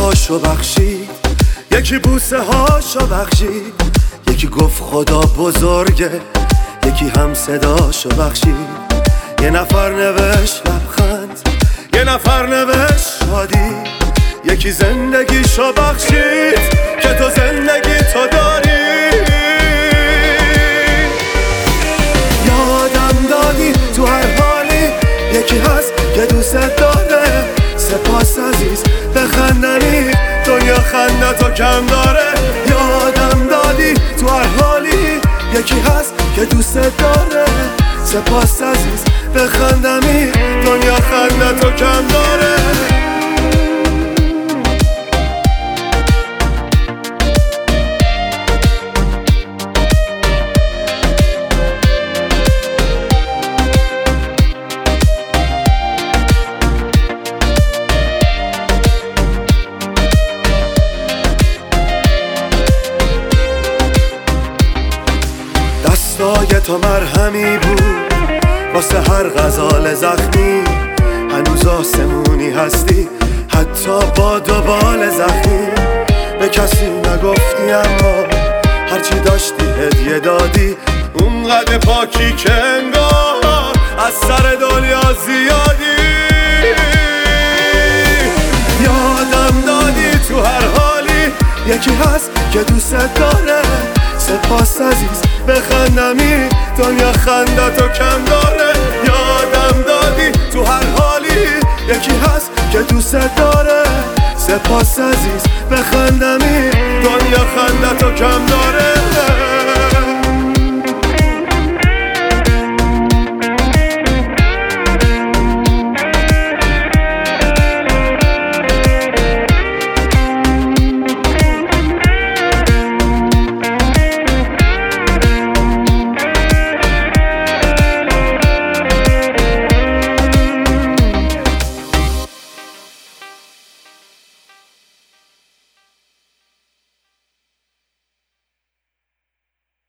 دعاشو بخشید یکی بوسه هاشو بخشید یکی گفت خدا بزرگه. یکی هم صداشو بخشید یه نفر نوشت لبخند. یه نفر نوشت شادی. یکی زندگیشو بخشید که تو زندگی تو داری. یادم دادی تو هر حالی. یکی هست که دوست داره. سپاس عزیز بخندنی دنیا خنده تو کم داره. یادم دادی تو هر حالی. یکی هست که دوست داره. سپاس عزیز بخندمی دنیا خنده تو دستای تو مرهمی بود. واسه هر غزال زخمی هنوز آسمونی هستی. حتی با دوبال زخمی به کسی نگفتی اما هرچی داشتی هدیه دادی. اونقدر پاکی که انگار سپاس عزیز بخندمی دنیا خنده تو کم داره. یادم دادی تو هر حالی. یکی هست که دوست داره. سپاس عزیز بخندمی دنیا خنده تو کم داره.